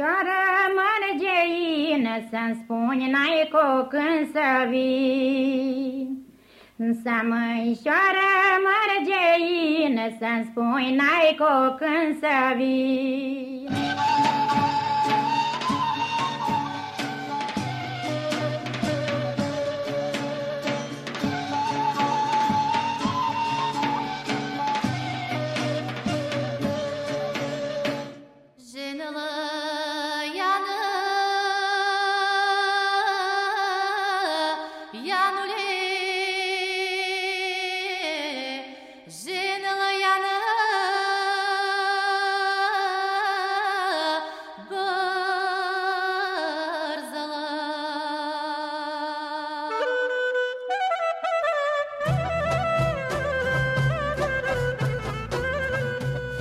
măișoară mărgeină, Să-mi spuni n-ai cu când să vii. Să măișoară mărgeină, Să-mi spuni n-ai cu când să vii.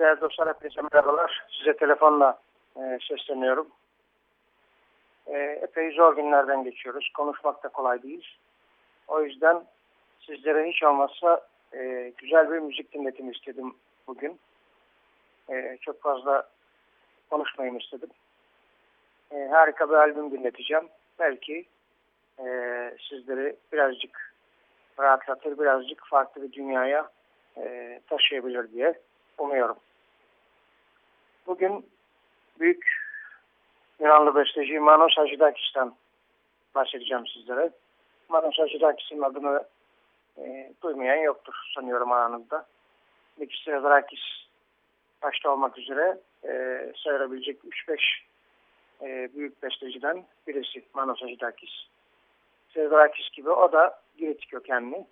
Değerli dostlar hepinize merhabalar. Size telefonla e, sesleniyorum. E, epey zor günlerden geçiyoruz. Konuşmak da kolay değil. O yüzden sizlere hiç olmazsa e, güzel bir müzik dinletim istedim bugün. E, çok fazla konuşmayayım istedim. E, harika bir albüm dinleteceğim. Belki e, sizleri birazcık rahatlatır, birazcık farklı bir dünyaya e, taşıyabilir diye umuyorum. Bugün büyük Yunanlı besteci Manos Hacıdakis'ten bahsedeceğim sizlere. Manos Hacıdakis'in adını e, duymayan yoktur sanıyorum aranızda. Mikis Theodorakis başta olmak üzere e, sayılabilecek 3-5 e, büyük besteciden birisi Manos Hacıdakis. Theodorakis gibi o da Girit kökenli.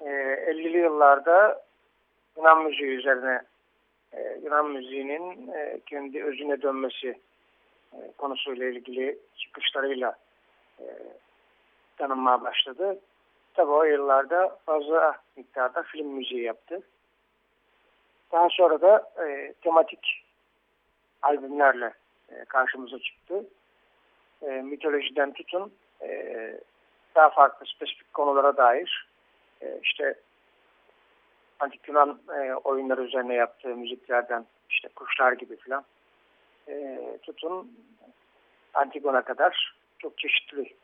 E, 50'li yıllarda Yunan müziği üzerine e, Yunan müziğinin e, kendi özüne dönmesi e, konusuyla ilgili çıkışlarıyla tanınmaya başladı. Tabi o yıllarda fazla miktarda film müziği yaptı. Daha sonra da e, tematik albümlerle e, karşımıza çıktı. E, mitolojiden tutun e, daha farklı spesifik konulara dair e, işte antik Yunan e, oyunları üzerine yaptığı müziklerden işte kuşlar gibi filan e, tutun Antigon'a kadar çok çeşitli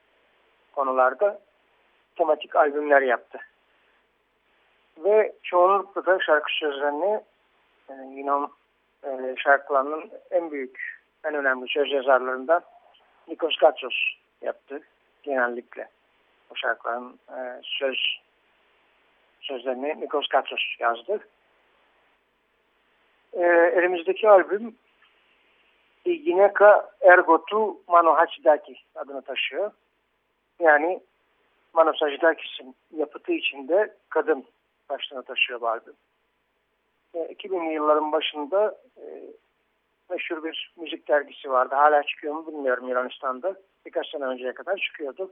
konularda tematik albümler yaptı. Ve çoğunlukla da şarkı sözlerini e, Yunan e, şarkılarının en büyük, en önemli söz yazarlarından Nikos Katsos yaptı genellikle. O şarkıların e, söz sözlerini Nikos Katsos yazdı. E, elimizdeki albüm Gineka Ergotu Mano Hachidaki adını taşıyor. Yani Manos Hachidakis'in yapıtı içinde kadın başlığını taşıyor bu albüm. E, 2000'li yılların başında e, meşhur bir müzik dergisi vardı. Hala çıkıyor mu bilmiyorum Yunanistan'da. Birkaç sene önceye kadar çıkıyordu.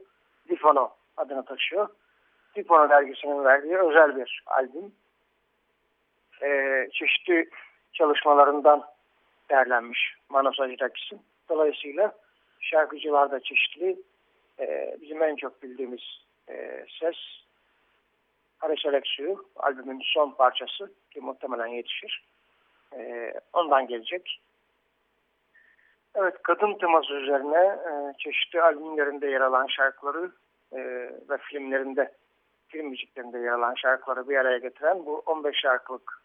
Difono adını taşıyor. Difono dergisinin verdiği özel bir albüm. E, çeşitli çalışmalarından derlenmiş Manos Hacıdakis'in. Dolayısıyla şarkıcılarda çeşitli. E, bizim en çok bildiğimiz e, ses Haris Alexiou albümün son parçası ki muhtemelen yetişir. E, ondan gelecek. Evet kadın teması üzerine e, çeşitli albümlerinde yer alan şarkıları e, ve filmlerinde film müziklerinde yer alan şarkıları bir araya getiren bu 15 şarkılık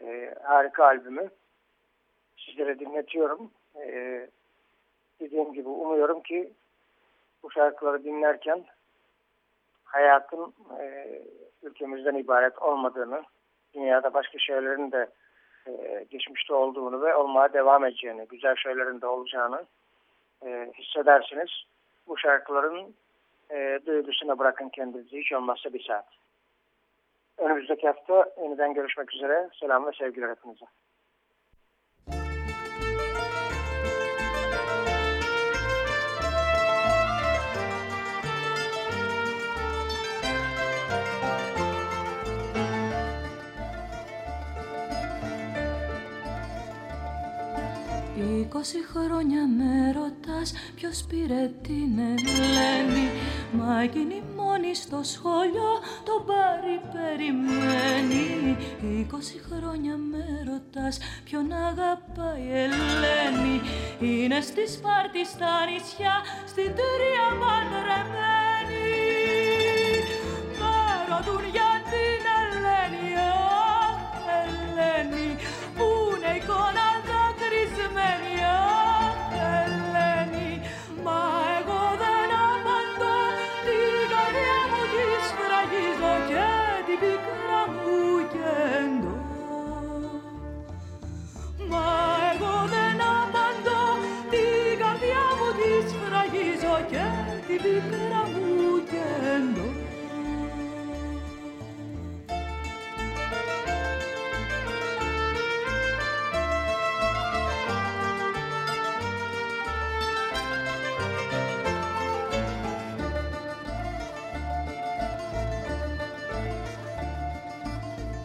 e, harika albümü sizlere dinletiyorum. E, dediğim gibi umuyorum ki bu şarkıları dinlerken hayatın e, ülkemizden ibaret olmadığını, dünyada başka şeylerin de e, geçmişte olduğunu ve olmaya devam edeceğini, güzel şeylerin de olacağını e, hissedersiniz. Bu şarkıların e, duygusuna bırakın kendinizi hiç olmazsa bir saat. önümüzdeki hafta yeniden görüşmek üzere. Selam ve sevgiler hepinize. Είκοσι χρόνια με ρωτάς ποιος πήρε την Ελένη. Μα εκείνη μόνη στο σχολείο το πάρει περιμένει. Είκοσι χρόνια με ρωτάς ποιον αγαπάει η Ελένη. Είναι στη Σπάρτη στα νησιά στην Τρία παντρεμένη Με ρωτούν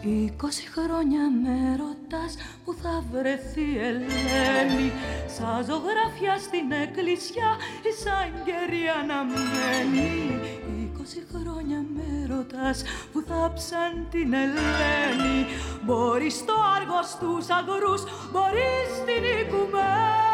Είκοσι χρόνια με ρωτάς που θα βρεθεί η Ελένη. Σαν ζωγραφιά στην εκκλησιά ή σαν κερί αναμένη Είκοσι χρόνια με ρωτάς που θα ψαν την Ελένη. Μπορεί στο άργος τους αγρούς, μπορεί στην οικουμένη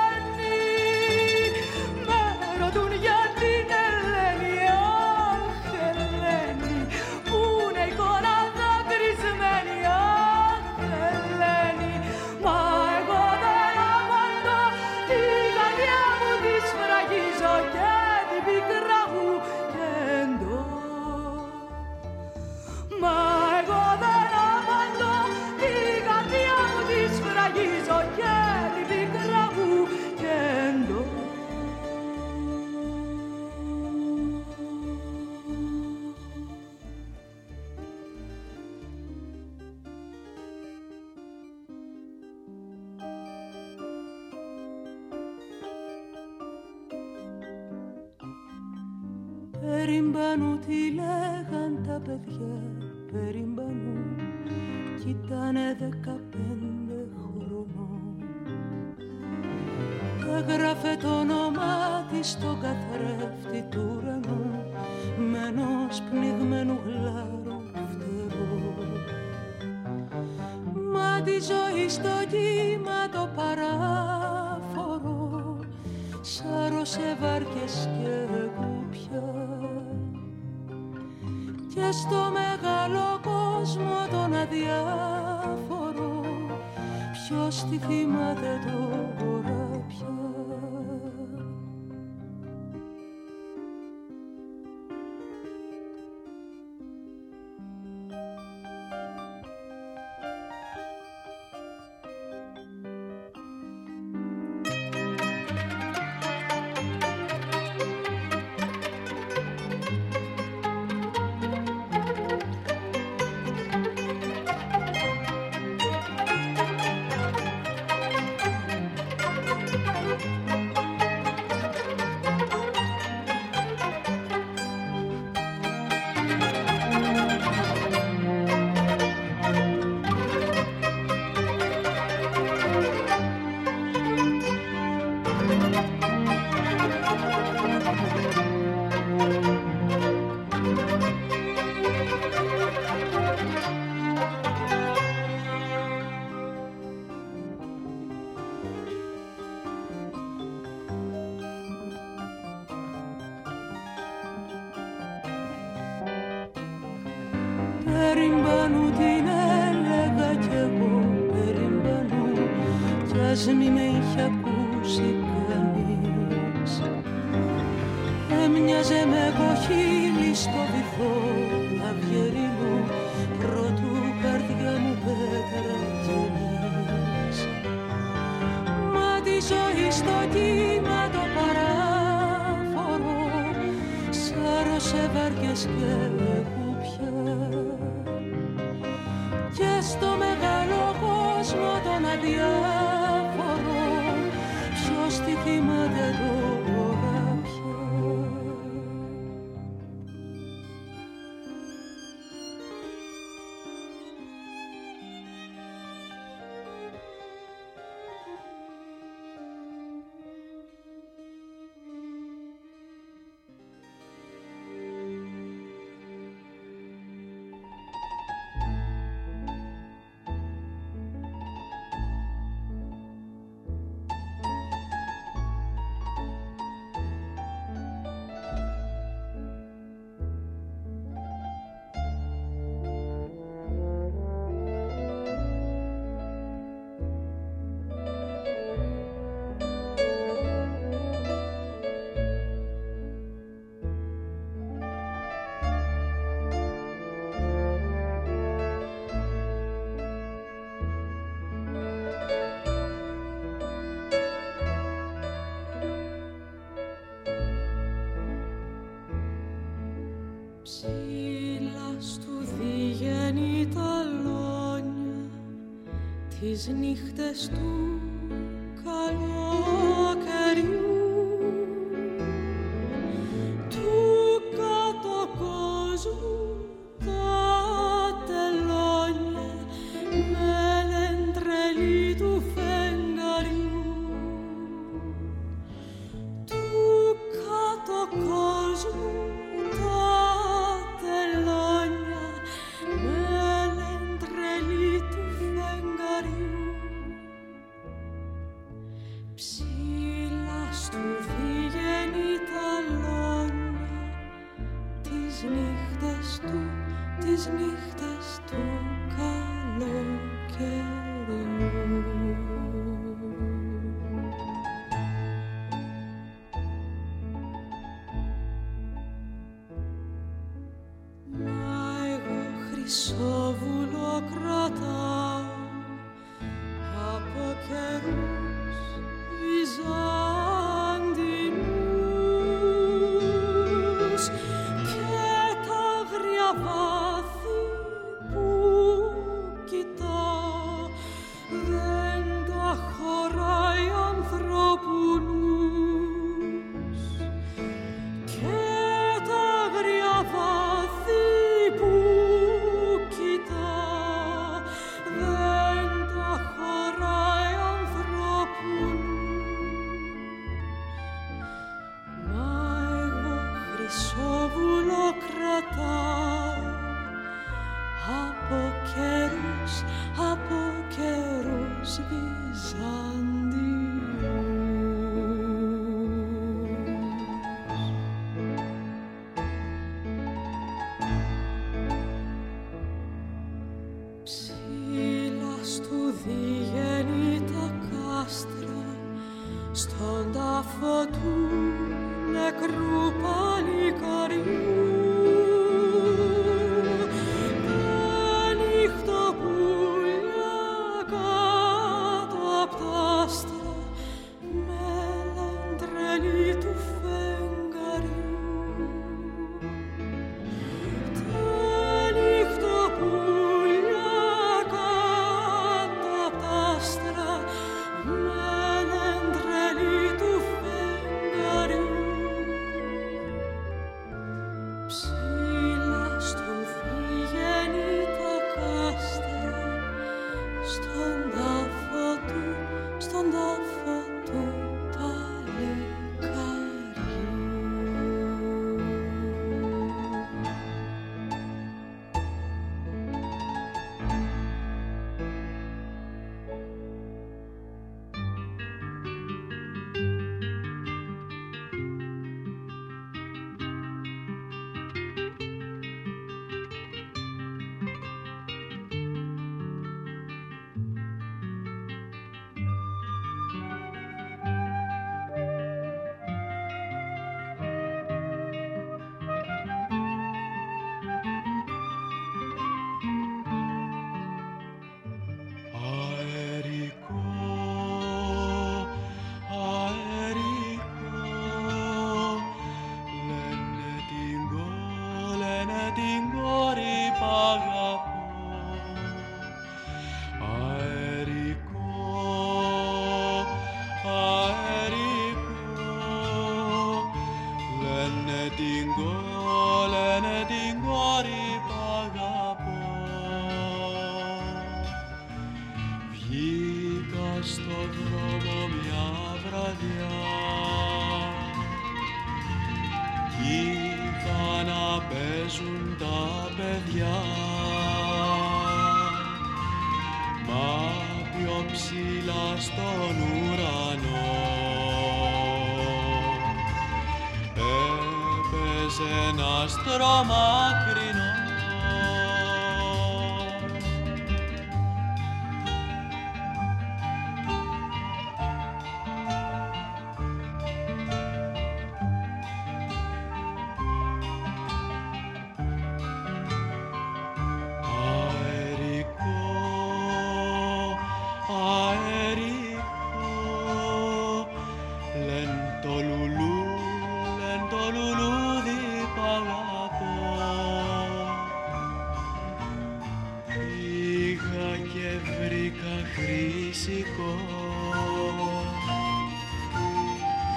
σάρωσε βάρκες και κουπιά. Και στο μεγάλο κόσμο τον αδιάφορο ποιος τη θυμάται τώρα Σάρωσε βάρκες νύχτες του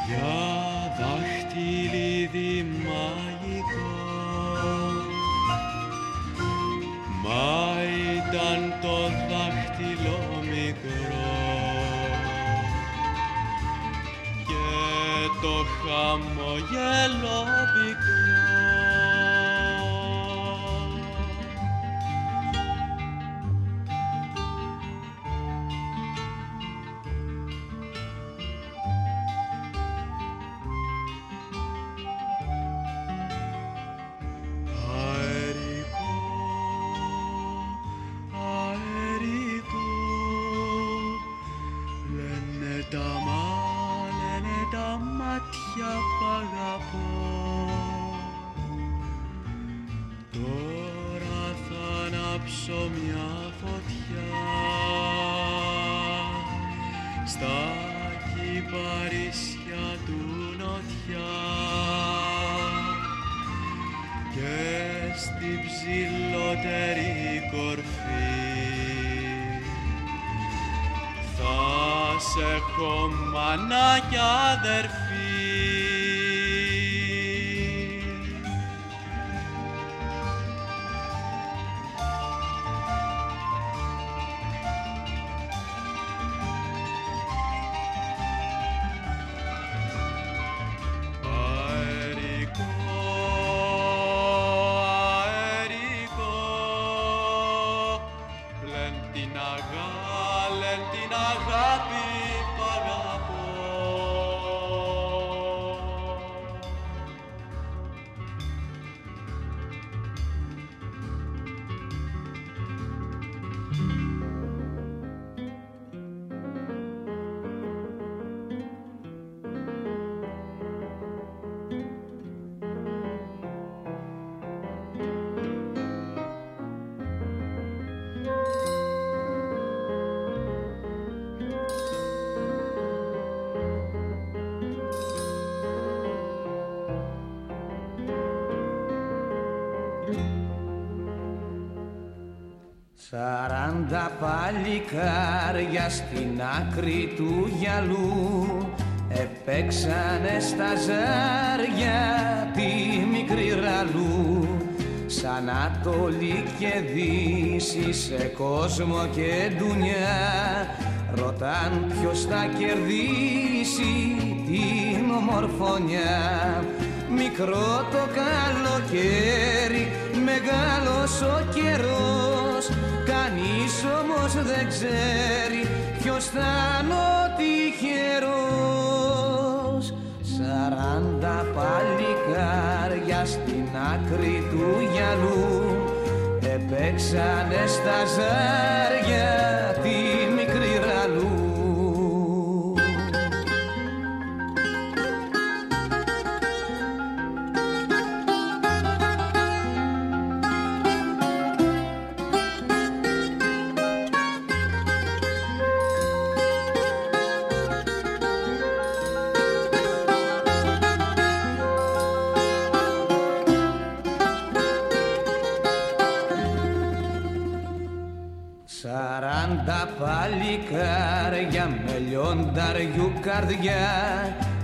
για δάχτυλι μαγικό μα ήταν το δάχτυλο μικρό και το χαμογελό πικρό Σαράντα παλικάρια στην άκρη του γυαλού. Επέξανε στα ζάρια τη μικρή ραλού. Σαν Ανατολή και Δύση σε κόσμο και ντουνιά. Ρωτάν ποιος θα κερδίσει την ομορφωνιά. Μικρό το καλοκαίρι, μεγάλος ο καιρός. Κανείς όμως δεν ξέρει ποιος θα είναι ο τυχερός. Σαράντα παλικάρια στην άκρη του γυαλού Επέξανε στα ζάρια καρδιά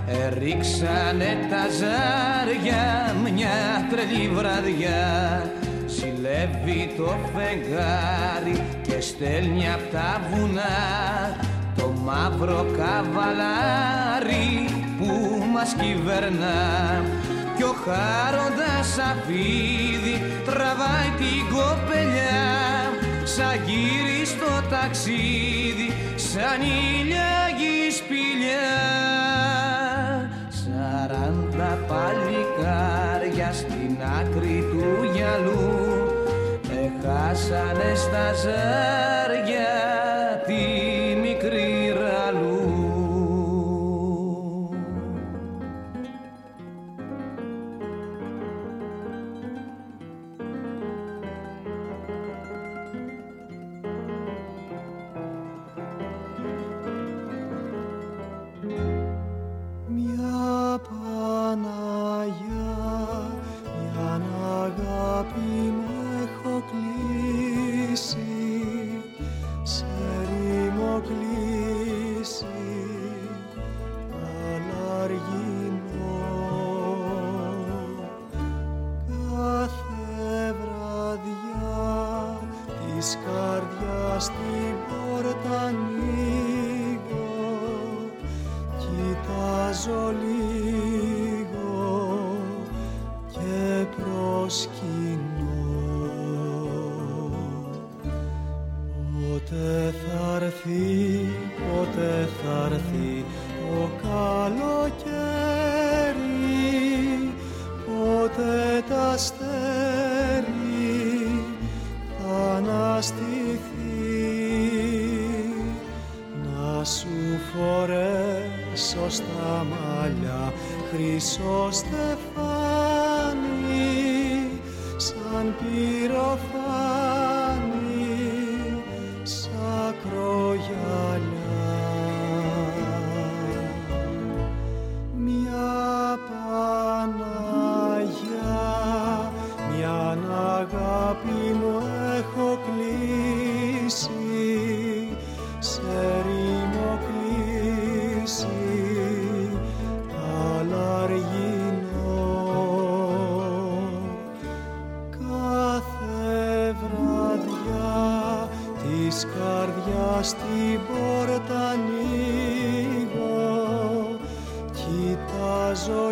Ερίξανε τα ζάρια μια τρελή βραδιά. Συλλεύει το φεγγάρι και στέλνει απ' τα βουνά Το μαύρο καβαλάρι που μας κυβερνά. Κι ο χάροντας αφίδι τραβάει την κοπελιά Σαν γύρι στο ταξίδι, σαν ηλιάγη παλικάρια στην άκρη του γυαλού. Έχασανε στα ζάρια κοιτάζω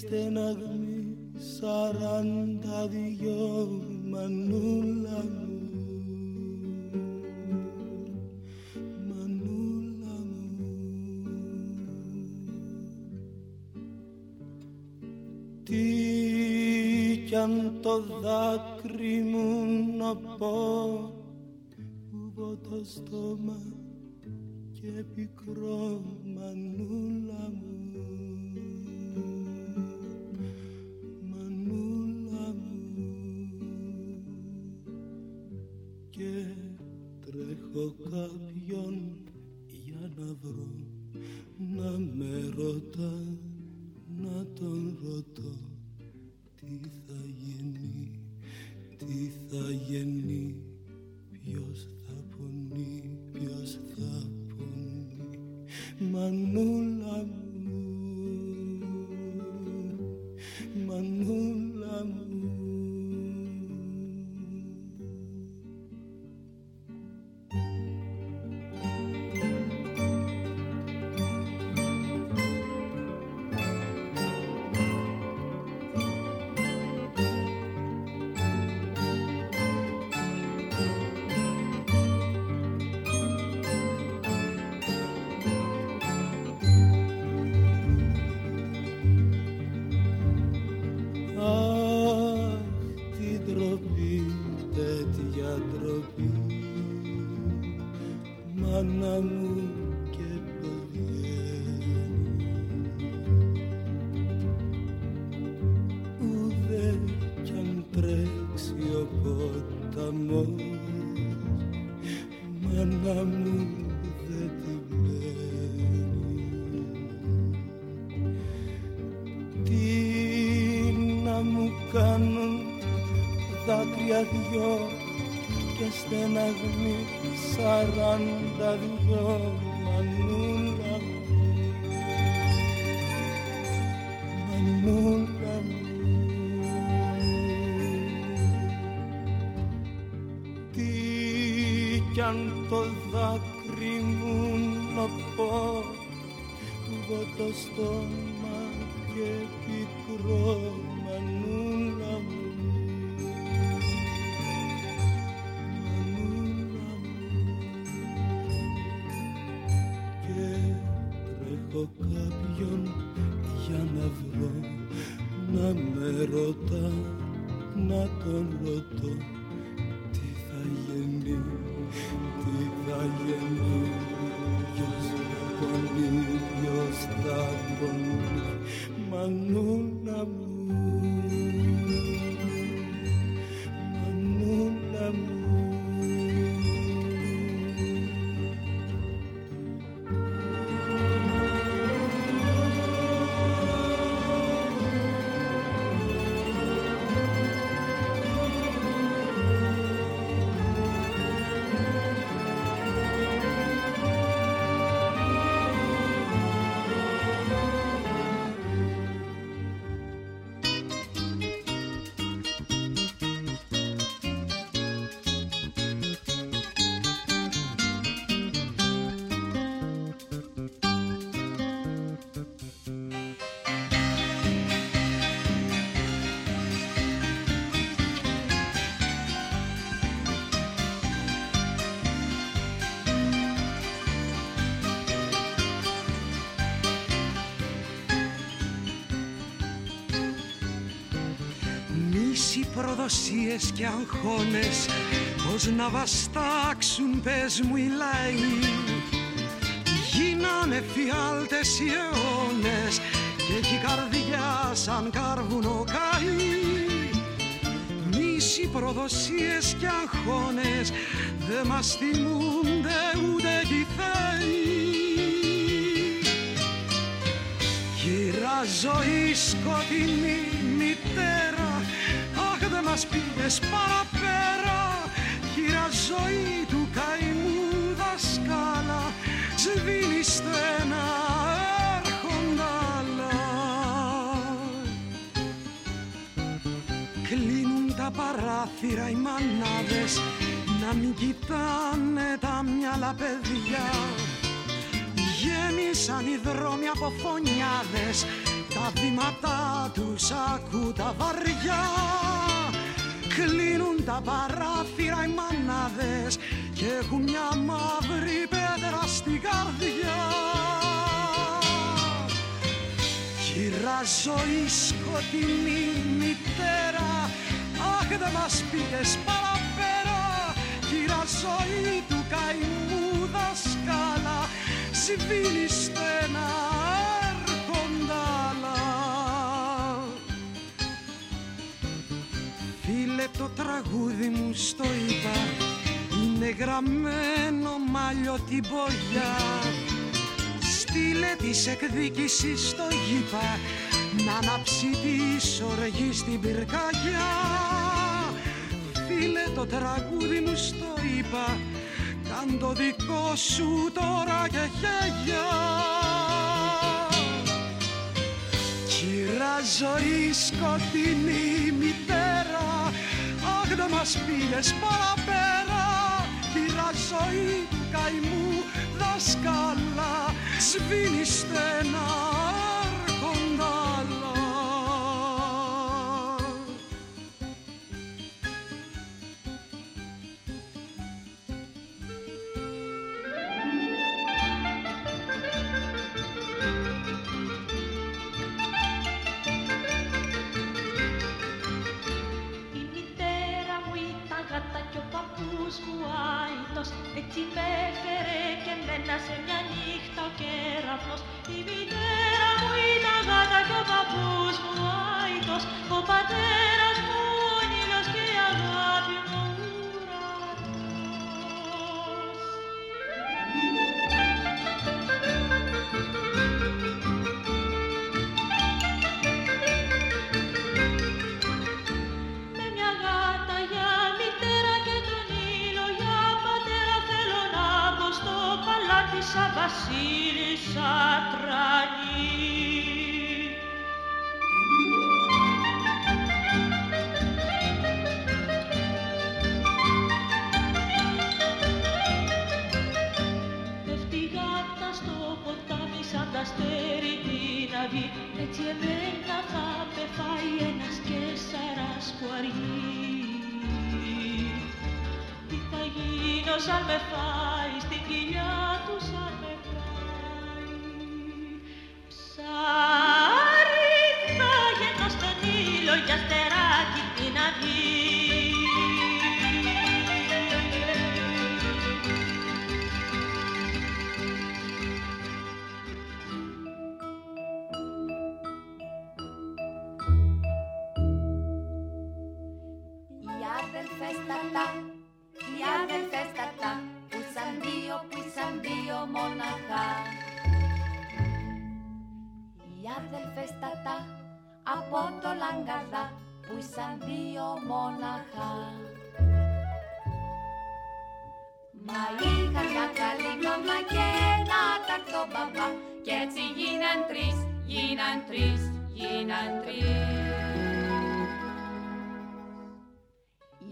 στεναγμή σαράντα δυο μανούλα μου. Το δάκρυ μου να πω που το στόμα και πικρό μανούλα μου τρέχω κάποιον για να βρω. Να με ρωτά να τον ρωτώ. Τι θα γίνει, τι θα γίνει Ποιος θα πονεί, ποιος θα πονεί. Μανούλα κάνουν δάκρυα δυο και στεναγμοί σαράντα δυο μανούλα μανούλα μου. Τι κι αν το δάκρυ μου νοπό, εγώ το στόμα προδοσίες και αγχώνες πως να βαστάξουν πες μου οι λαοί. Γίνανε φιάλτες οι αιώνες και έχει καρδιά σαν κάρβουνο καεί μίση προδοσίες και αγχώνες δε μας θυμούνται ούτε κι θεοί ζωή σκοτεινή μητέρα Αχ δεν μας πήγες παραπέρα. Κύρα ζωή του καημού δασκάλα Σβήνει στένα έρχονταλα Κλείνουν τα παράθυρα οι μανάδες Να μην κοιτάνε τα μυαλά παιδιά. Γέμισαν οι δρόμοι από φωνιάδες Τα βήματά τους ακού τα βαριά Κλείνουν τα παράθυρα οι μανάδες Και έχουν μια μαύρη πέτρα στην καρδιά. Κύρα ζωή σκοτεινή μητέρα Αχ δεν μας πήγες παραπέρα. Κύρα ζωή του καημού δασκάλα σβήνει στενά Φίλε το τραγούδι μου στο είπα. Είναι γραμμένο μαλλιό την πογιά. Στείλε της εκδίκησης στο γήπα. Να ανάψει της σοργή στην πυρκαγιά. Φίλε το τραγούδι μου στο είπα. Κάν το δικό σου τώρα και χέγια Κύρα ζωή σκοτεινή μητέρα. Αχ δεν μας πήγες παραπέρα Κύρα ζωή του καημού δασκάλα Σβήνει στενά κέραυνος Η μητέρα μου ήταν γάτα και ο παππούς μου άητος Ο πατέρας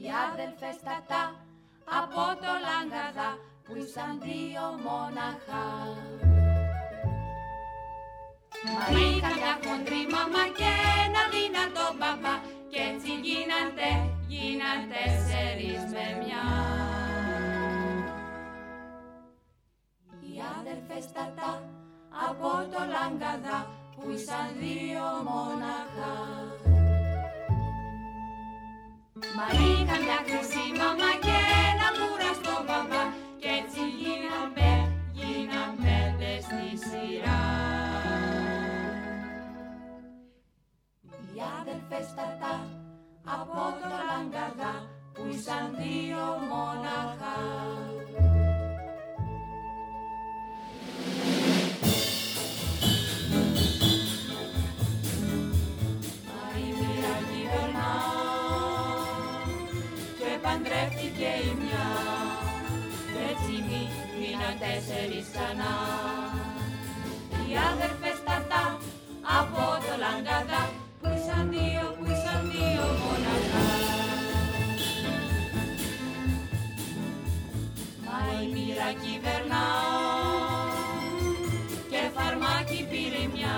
Οι άδελφες τατά από το Λαγκαδά που ήσαν δύο μοναχά. Μα είχαν μια χοντρή μαμά και ένα δυνατό μπαμπά κι έτσι γίναντε, γίναν τέσσερις με μια. Οι άδελφες τατά από το Λαγκαδά που ήσαν δύο μοναχά. Μα είχαν μια χρυσή μαμά και ένα κουραστό μπαμπά κι έτσι γίναν πέ, γίναν πέντε στη σειρά. Οι άδελφες τατά από το Λαγκαδά που ήσαν δύο μοναχά. φέρεις ξανά. Οι αδερφές τατά από το Λαγκαδά που ήσαν δύο, που ήσαν δύο μοναχά. Μα η μοίρα κυβερνά και φαρμάκι πήρε μια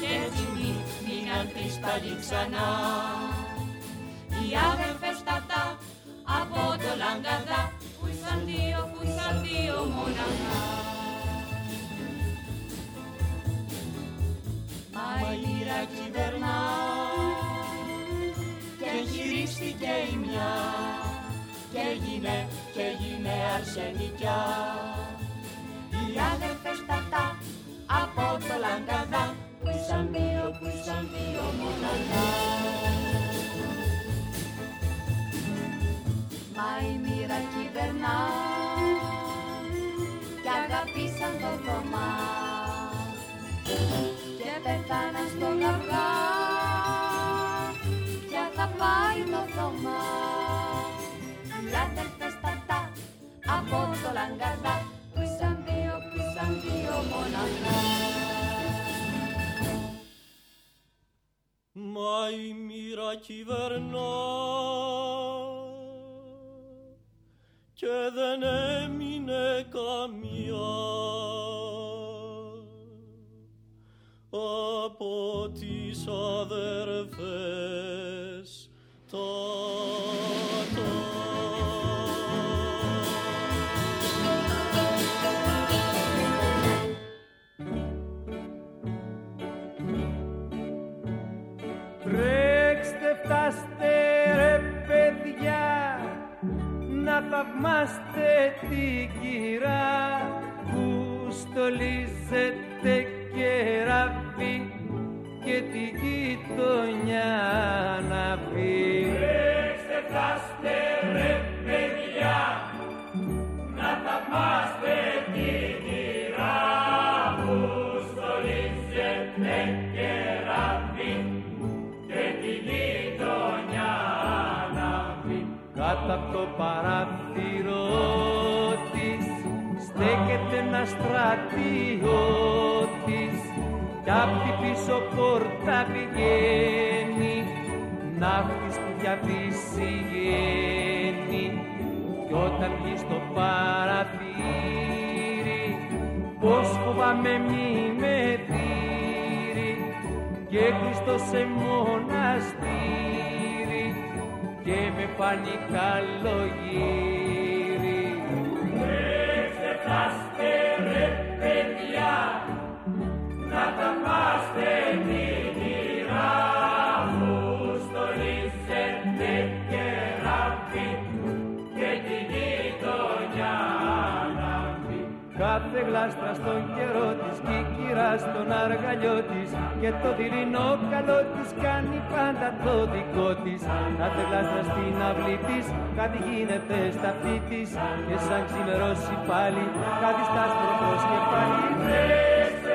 και έτσι μείναν τρεις πάλι ξανά. Οι αδερφές τατά από το Λαγκαδά που ήσαν δύο, που χειρίστηκε η μια και έγινε, και έγινε αρσενικιά. Οι άδερφες τατά από το Λαγκαδά που ήσαν δύο, που ήσαν δύο μοναχά. Μα η μοίρα κυβερνά αγαπήσαν το Θωμά και πεθάναν στο γαυγά ποια θα πάει το Θωμά. Οι άδερφες τατά από το Λαγκαδά. Που ήσαν δύο, που ήσαν δύο μοναχά. Μα η μοίρα κυβερνά. Και δεν έμεινε καμία από τις αδερφές. Τρέξτε φτάστε ρε παιδιά να θαυμάστε την κυρά που στολίζεται κεράφι και τη γειτονιά να πει. Τρέξτε πόρτα πηγαίνει ναύτης που για φυσιγαίνει κι όταν βγει στο παραθύρι πως φοβάμαι μη με δείρει και κλειστό σε μοναστήρι και με φάνει καλογύρι. Τρέξτε Κάθε γλάστρα στον καιρό της και η κυρά στον αργαλιό της και το δειλινό καλό της κάνει πάντα το δικό της. Κάθε γλάστρα στην αυλή της κάτι γίνεται στα αυτή της και σαν ξημερώσει πάλι κάτι στα άστρο και πάλι. Τρέξτε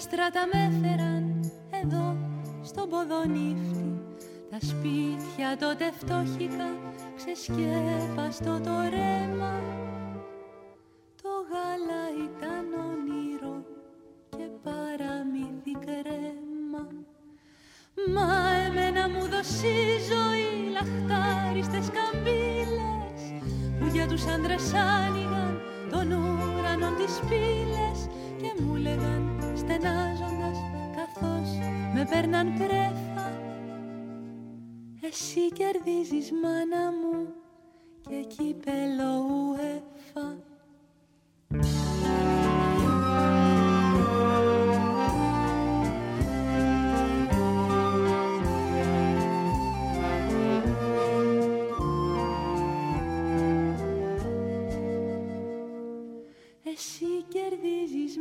και στράτα στράτα με έφεραν εδώ στον ποδονύφτη τα σπίτια τότε φτώχικα ξεσκέπαστο το ρέμα. Το γάλα ήταν όνειρο και παραμύθι κρέμα. Μα εμένα μου δώσει η ζωή λαχτάριστες καμπύλες που για τους άντρες άνοιγαν τον ουρανό τις πύλες και μου λέγαν στενάζοντας καθώς με παίρναν πρέφα εσύ κερδίζεις μάνα μου και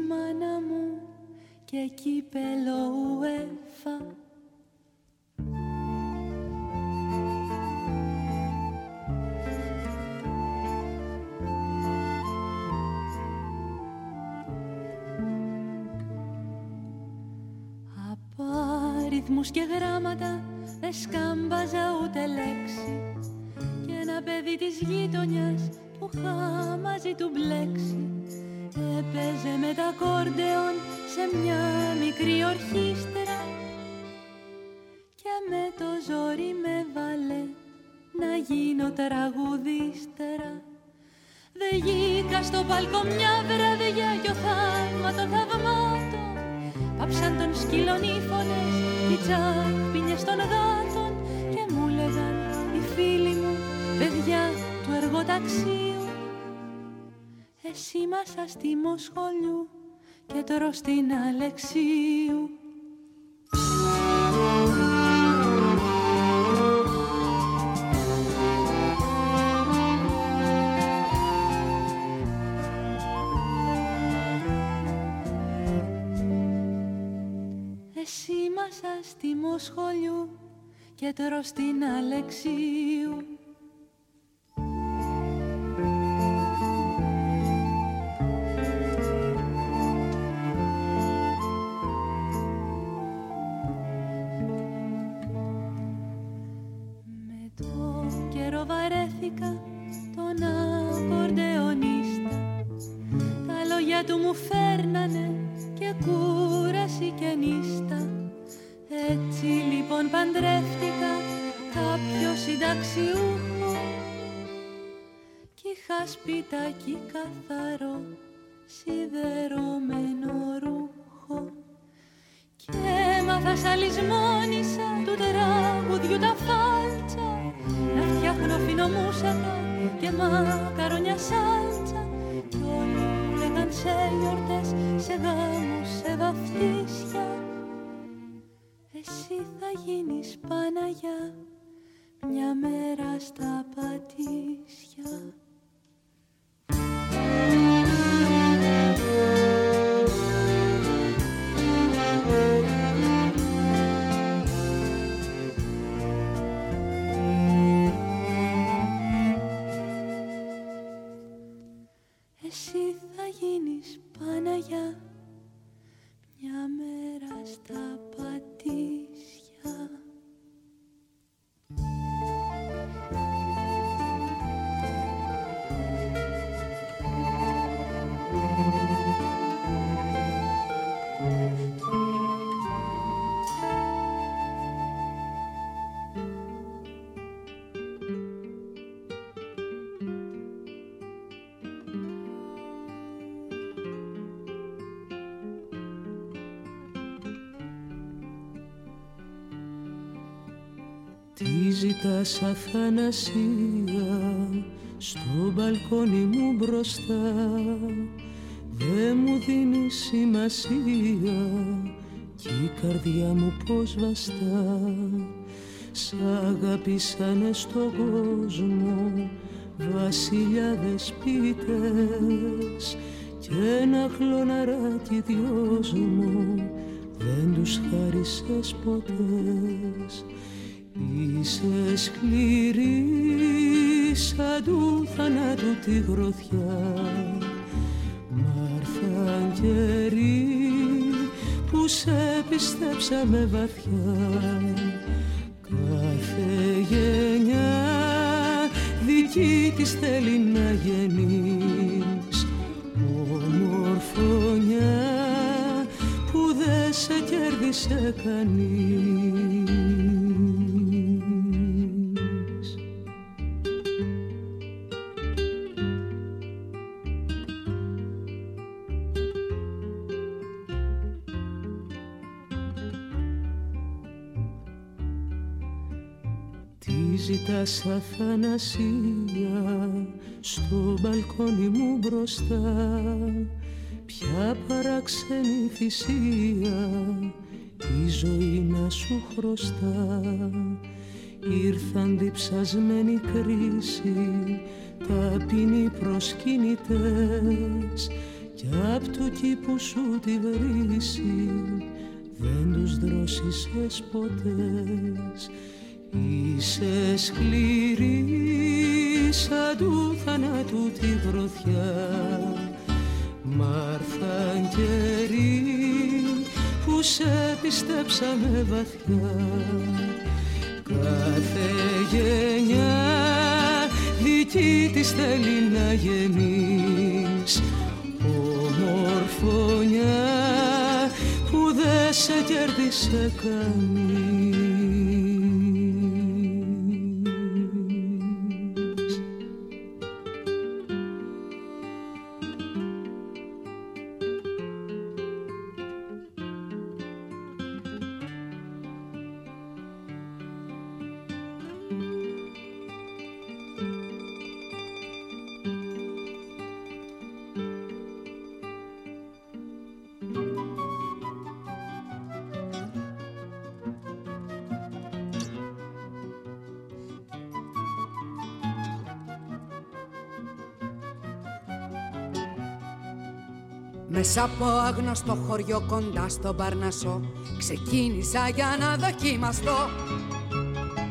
κύπελο ουέφα και κύπελο UEFA. Απάριθμους και γράμματα δεν σκάμπαζα ούτε λέξη. Και ένα παιδί της γείτονιας που είχα μαζί του μπλέξει έπαιζε με τα κόρντεον σε μια μικρή ορχήστρα και με το ζόρι με βάλε να γίνω τραγουδίστερα Δε γήκα στο παλκό μια βραδιά κι ο θαύμα των θαυμάτων Πάψαν τον σκύλων οι φωνές, οι τσάπινες των γάτων Και μου λέγαν οι φίλοι μου, παιδιά του εργοταξίου Εσύ μας αστήμο σχολιού και τώρα στην Αλεξίου. Εσύ μας αστήμο σχολιού και τώρα στην Αλεξίου βαρέθηκα τον ακορντεονίστα. Τα λόγια του μου φέρνανε και κούραση και νύστα. Έτσι λοιπόν παντρεύτηκα κάποιο συνταξιούχο Κι είχα σπιτάκι καθαρό σιδερωμένο ρούχο. Και έμαθα σαλισμόνισα του τραγουδιού τα φάλτσα να φτιάχνω φινομούσακα και μακαρόνια σάλτσα κι όλοι λέγαν σε γιορτές, σε γάμους, σε βαφτίσια. Εσύ θα γίνεις Παναγιά μια μέρα στα πατήσια γίνεις Παναγιά. Μια μέρα στα πατήσια Τι ζητάς αθανασία στο μπαλκόνι μου μπροστά. Δε μου δίνει σημασία κι η καρδιά μου πως βαστά. Σ' αγάπησανε στον κόσμο βασιλιάδες ποιητές κι ένα χλωναράκι δυο μου δεν τους χάρισες ποτές Είσαι σκληρή σαν του θανάτου τη γροθιά. Μάρθαν καιροί που σε πιστέψαμε βαθιά. Κάθε γενιά δική της θέλει να γεννείς. Ομορφωνιά που δεν σε κέρδισε κανείς Τι ζητάς αθανασία στο μπαλκόνι μου μπροστά. Ποια παράξενη θυσία η ζωή να σου χρωστά. Ήρθαν διψασμένη κρίση ταπεινοί προσκυνητές. Κι απ' του κήπου σου τη βρύση δεν τους δρόσισες ποτές Είσαι σκληρή σαν του θανάτου τη γροθιά. Μάρθαν καιροί που σε πιστέψαμε βαθιά. Κάθε γενιά δική της θέλει να γεννείς Ομορφωνιά που δεν σε κέρδισε κανείς από άγνωστο χωριό κοντά στον Παρνασό Ξεκίνησα για να δοκιμαστώ.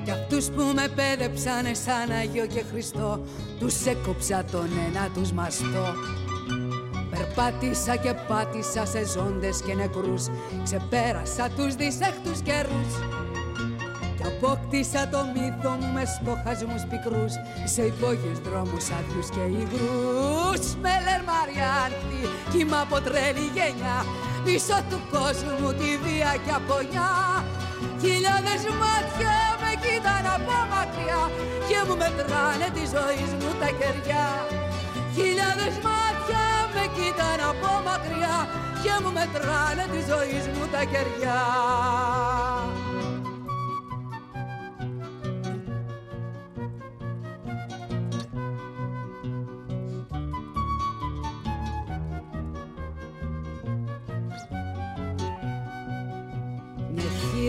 Κι αυτούς που με πέδεψανε σαν Άγιο και Χριστό Τους έκοψα τον ένα τους μαστό. Περπάτησα και πάτησα σε ζώντες και νεκρούς. Ξεπέρασα τους δυσέχτους καιρούς. Κι απόκτησα το μύθο μου με στοχασμούς πικρούς Σε υπόγειους δρόμους άδειους και υγρούς. Με λερμαριάνθη κύμα από τρέλη γενιά Πίσω του κόσμου τη βία και απονιά Χιλιάδες μάτια με κοίταν από μακριά Και μου μετράνε τη ζωή μου τα κεριά. Χιλιάδες μάτια με κοίταν από μακριά Και μου μετράνε τη ζωή μου τα κεριά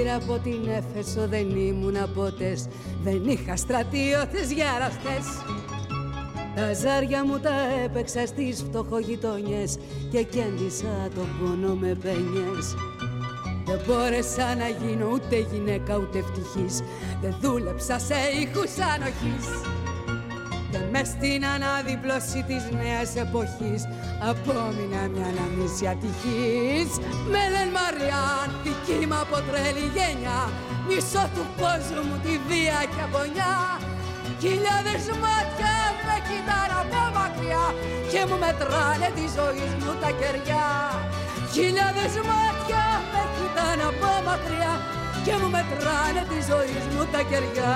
Γύρω από την Έφεσο δεν ήμουν ποτές. Δεν είχα στρατιώτες γεραστές Τα ζάρια μου τα έπαιξα στις φτωχογειτονιές Και κέντησα το πόνο με πένιες. Δεν μπόρεσα να γίνω ούτε γυναίκα ούτε ευτυχής. Δεν δούλεψα σε ήχους ανοχής και μες στην αναδίπλωση της νέας εποχής απόμεινα μια αναμίση ατυχής με λένε Μαριάν, δική μου από τρέλη γένια μισό του κόσμου τη βία και απονιά Χιλιάδες μάτια με κοιτάνε από μακριά και μου μετράνε τη ζωή μου τα κεριά. Χιλιάδες μάτια με κοιτάνε από μακριά και μου μετράνε τη ζωή μου τα κεριά